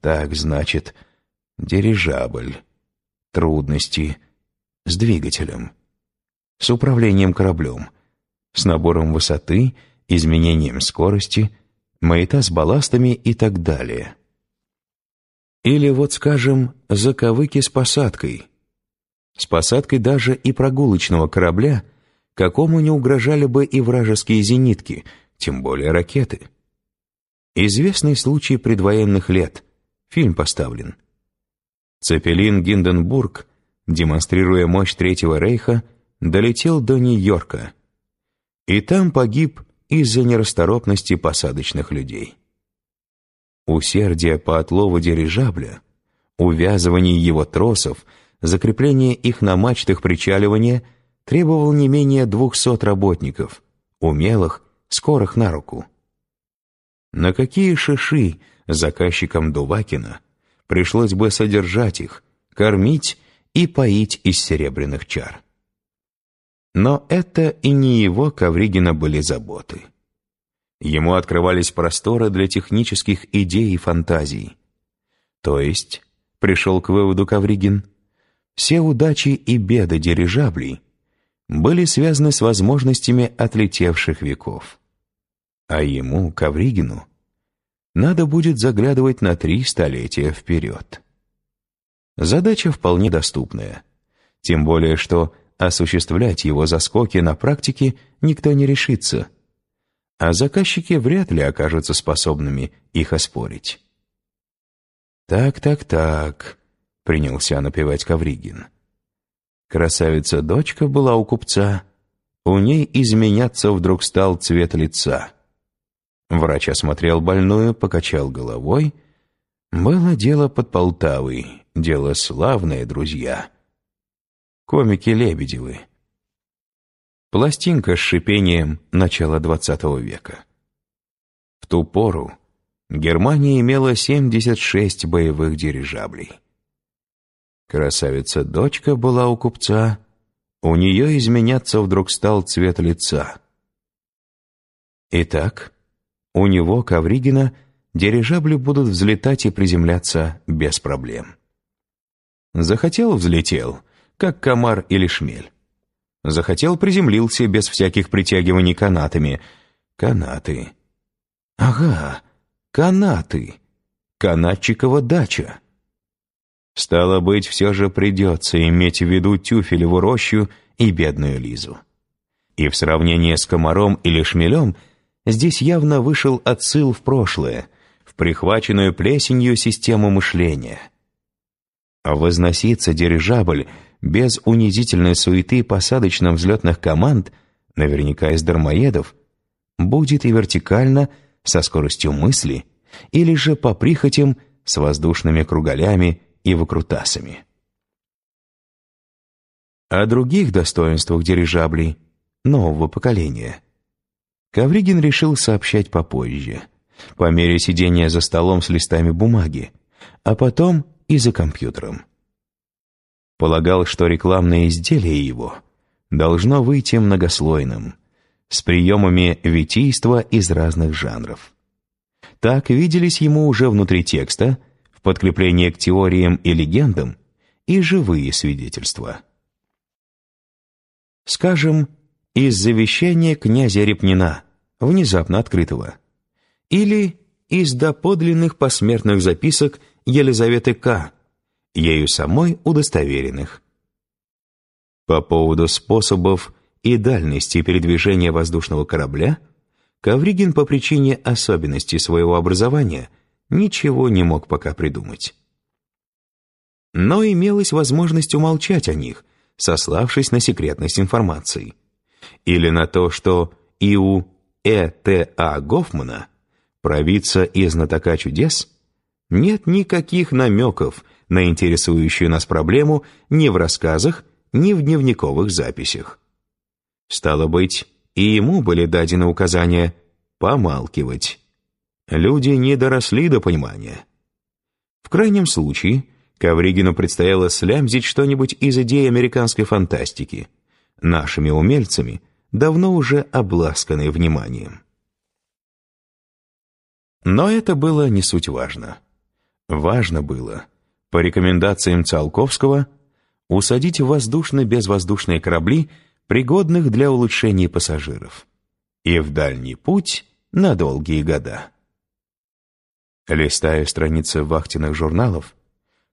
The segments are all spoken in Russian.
Так, значит, дирижабль. Трудности с двигателем. С управлением кораблем. С набором высоты, изменением скорости, маята с балластами и так далее. Или вот, скажем, заковыки с посадкой. С посадкой даже и прогулочного корабля, какому не угрожали бы и вражеские зенитки, тем более ракеты. Известный случай предвоенных лет. Фильм поставлен. Цепелин Гинденбург, демонстрируя мощь Третьего Рейха, долетел до Нью-Йорка. И там погиб из-за нерасторопности посадочных людей. Усердие по отлову дирижабля, увязывание его тросов, закрепление их на мачтах причаливания требовал не менее двухсот работников, умелых, скорых на руку. На какие шиши заказчикам Дувакина пришлось бы содержать их, кормить и поить из серебряных чар. Но это и не его Ковригина были заботы. Ему открывались просторы для технических идей и фантазий. То есть, пришел к выводу Ковригин, все удачи и беды дирижаблей были связаны с возможностями отлетевших веков. А ему, Ковригину, надо будет заглядывать на три столетия вперед. Задача вполне доступная, тем более что осуществлять его заскоки на практике никто не решится – а заказчики вряд ли окажутся способными их оспорить. «Так, так, так», — принялся напевать Ковригин. Красавица-дочка была у купца, у ней изменяться вдруг стал цвет лица. Врач осмотрел больную, покачал головой. Было дело под Полтавой, дело славное, друзья. Комики Лебедевы. Пластинка с шипением начала XX века. В ту пору Германия имела 76 боевых дирижаблей. Красавица-дочка была у купца, у нее изменяться вдруг стал цвет лица. Итак, у него, Ковригина, дирижабли будут взлетать и приземляться без проблем. Захотел — взлетел, как комар или шмель. Захотел, приземлился без всяких притягиваний канатами. Канаты. Ага, канаты. Канатчикова дача. Стало быть, все же придется иметь в виду Тюфелеву рощу и бедную Лизу. И в сравнении с комаром или шмелем здесь явно вышел отсыл в прошлое, в прихваченную плесенью систему мышления. Возноситься дирижабль — без унизительной суеты посадочно-взлетных команд, наверняка из дармоедов, будет и вертикально, со скоростью мысли, или же по прихотям с воздушными кругалями и выкрутасами. О других достоинствах дирижаблей нового поколения Ковригин решил сообщать попозже, по мере сидения за столом с листами бумаги, а потом и за компьютером полагал, что рекламное изделие его должно выйти многослойным, с приемами витийства из разных жанров. Так виделись ему уже внутри текста, в подкрепление к теориям и легендам, и живые свидетельства. Скажем, из завещания князя Репнина, внезапно открытого, или из доподлинных посмертных записок Елизаветы К., ею самой удостоверенных. По поводу способов и дальности передвижения воздушного корабля Ковригин по причине особенностей своего образования ничего не мог пока придумать. Но имелась возможность умолчать о них, сославшись на секретность информации. Или на то, что и у Э. Т. А. Гофмана, провидца и знатока чудес, нет никаких намеков на интересующую нас проблему ни в рассказах, ни в дневниковых записях. Стало быть, и ему были дадены указания помалкивать. Люди не доросли до понимания. В крайнем случае, Ковригину предстояло слямзить что-нибудь из идей американской фантастики, нашими умельцами, давно уже обласканные вниманием. Но это было не суть важно. Важно было, по рекомендациям Циолковского, усадить в воздушно-безвоздушные корабли, пригодных для улучшения пассажиров, и в дальний путь на долгие года. Листая страницы вахтенных журналов,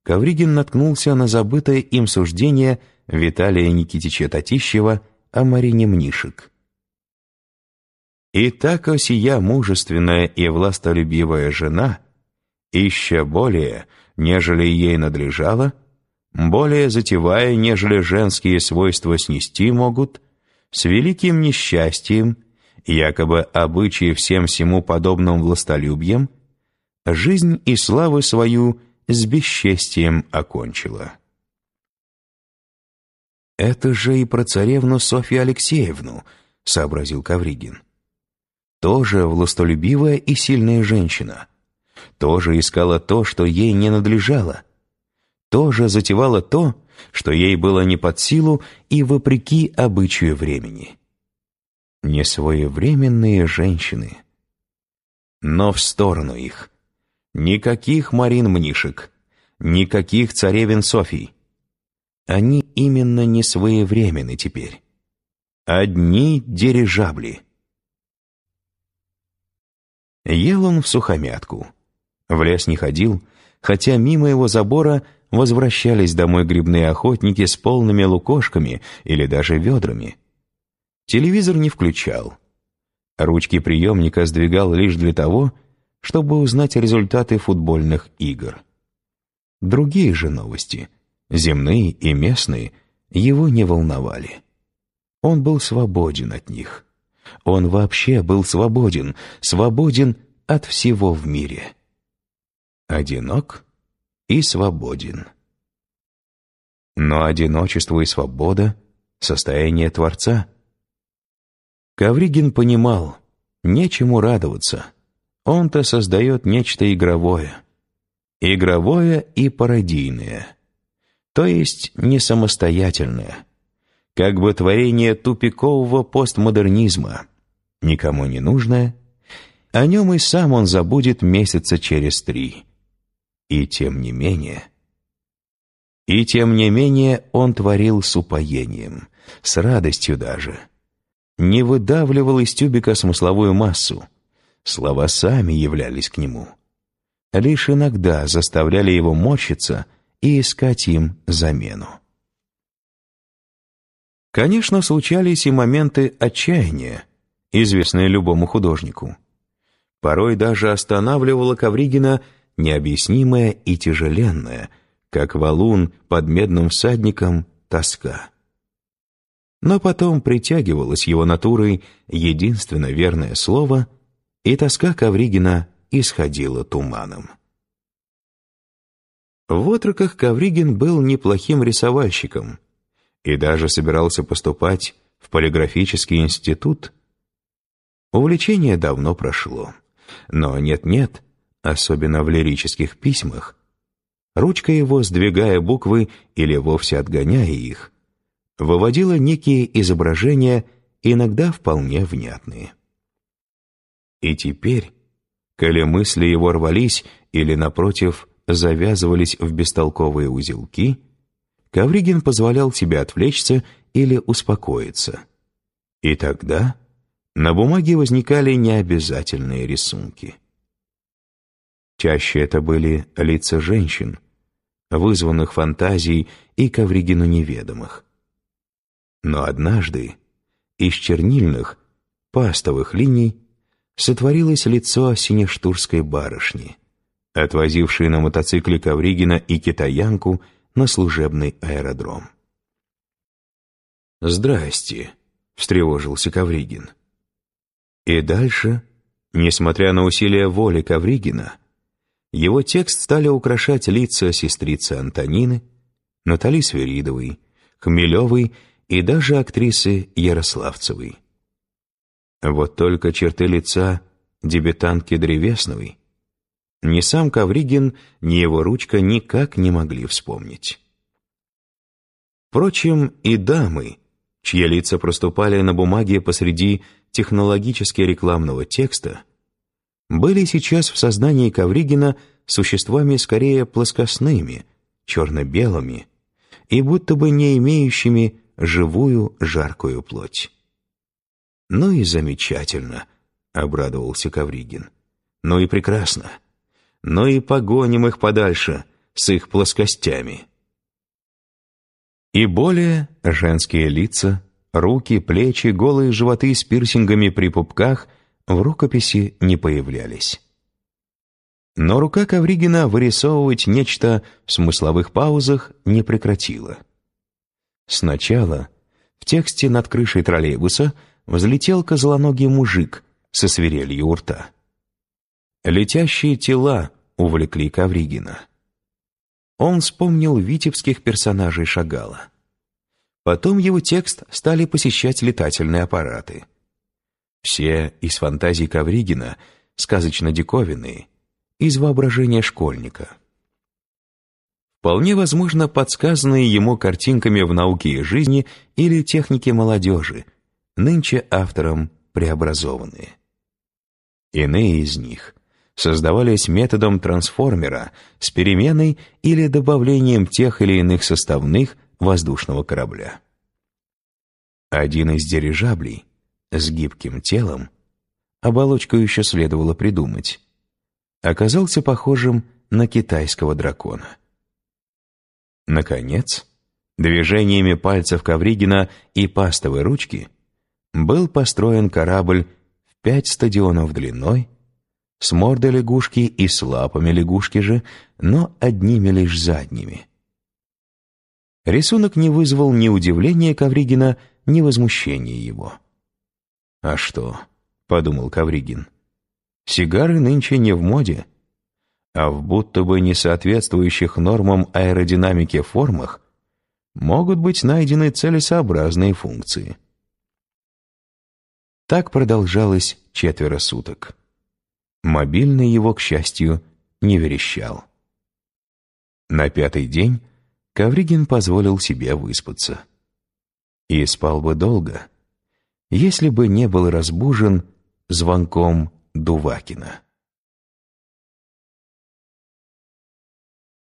Ковригин наткнулся на забытое им суждение Виталия Никитича Татищева о Марине Мнишек. «И так осия мужественная и властолюбивая жена, ища более, нежели ей надлежало, более затевая, нежели женские свойства снести могут, с великим несчастьем, якобы обычаи всем всему подобным властолюбием, жизнь и славу свою с бесчестием окончила. «Это же и про царевну Софью Алексеевну», — сообразил Кавригин. «Тоже властолюбивая и сильная женщина. Тоже искала то, что ей не надлежало. Тоже затевала то, что ей было не под силу и вопреки обычаю времени. Несвоевременные женщины. Но в сторону их — Никаких Марин Мнишек, никаких царевин Софий. Они именно не своевременны теперь. Одни дирижабли. Ел он в сухомятку. В лес не ходил, хотя мимо его забора возвращались домой грибные охотники с полными лукошками или даже ведрами. Телевизор не включал. Ручки приемника сдвигал лишь для того, чтобы узнать результаты футбольных игр. Другие же новости, земные и местные, его не волновали. Он был свободен от них. Он вообще был свободен, свободен от всего в мире. Одинок и свободен. Но одиночество и свобода — состояние Творца. Ковригин понимал, нечему радоваться — он-то создает нечто игровое. Игровое и пародийное. То есть не самостоятельное. Как бы творение тупикового постмодернизма. Никому не нужное. О нем и сам он забудет месяца через три. И тем не менее... И тем не менее он творил с упоением, с радостью даже. Не выдавливал из тюбика смысловую массу, Слова сами являлись к нему. Лишь иногда заставляли его морщиться и искать им замену. Конечно, случались и моменты отчаяния, известные любому художнику. Порой даже останавливала Ковригина необъяснимая и тяжеленная, как валун под медным всадником, тоска. Но потом притягивалось его натурой единственно верное слово — и тоска Ковригина исходила туманом. В отроках Ковригин был неплохим рисовальщиком и даже собирался поступать в полиграфический институт. Увлечение давно прошло, но нет-нет, особенно в лирических письмах, ручка его, сдвигая буквы или вовсе отгоняя их, выводила некие изображения, иногда вполне внятные. И теперь, коли мысли его рвались или, напротив, завязывались в бестолковые узелки, Ковригин позволял себе отвлечься или успокоиться. И тогда на бумаге возникали необязательные рисунки. Чаще это были лица женщин, вызванных фантазией и Ковригину неведомых. Но однажды из чернильных, пастовых линий сотворилось лицо синештурской барышни, отвозившей на мотоцикле Ковригина и китаянку на служебный аэродром. «Здрасте», — встревожился Ковригин. И дальше, несмотря на усилия воли Ковригина, его текст стали украшать лица сестрицы Антонины, Натали Сверидовой, Хмелевой и даже актрисы Ярославцевой. Вот только черты лица дебютантки Древесновой ни сам Ковригин, ни его ручка никак не могли вспомнить. Впрочем, и дамы, чьи лица проступали на бумаге посреди технологически рекламного текста, были сейчас в сознании Ковригина существами скорее плоскостными, черно-белыми и будто бы не имеющими живую жаркую плоть. «Ну и замечательно», — обрадовался Ковригин. «Ну и прекрасно. Ну и погоним их подальше с их плоскостями». И более женские лица, руки, плечи, голые животы с пирсингами при пупках в рукописи не появлялись. Но рука Ковригина вырисовывать нечто в смысловых паузах не прекратила. Сначала в тексте над крышей троллейбуса взлетел козлоногий мужик со свирелью у рта. Летящие тела увлекли Ковригина. Он вспомнил витебских персонажей Шагала. Потом его текст стали посещать летательные аппараты. Все из фантазий Ковригина, сказочно-диковинные, из воображения школьника. Вполне возможно, подсказанные ему картинками в науке и жизни или технике молодежи, нынче автором преобразованные. Иные из них создавались методом трансформера с переменой или добавлением тех или иных составных воздушного корабля. Один из дирижаблей с гибким телом, оболочку еще следовало придумать, оказался похожим на китайского дракона. Наконец, движениями пальцев Ковригина и пастовой ручки был построен корабль в пять стадионов длиной, с мордой лягушки и с лапами лягушки же, но одними лишь задними. Рисунок не вызвал ни удивления Ковригина, ни возмущения его. «А что?» — подумал Ковригин. Сигары нынче не в моде, а в будто бы несоответствующих нормам аэродинамики формах могут быть найдены целесообразные функции. Так продолжалось четверо суток. Мобильный его, к счастью, не верещал. На пятый день Ковригин позволил себе выспаться. И спал бы долго, если бы не был разбужен звонком Дувакина.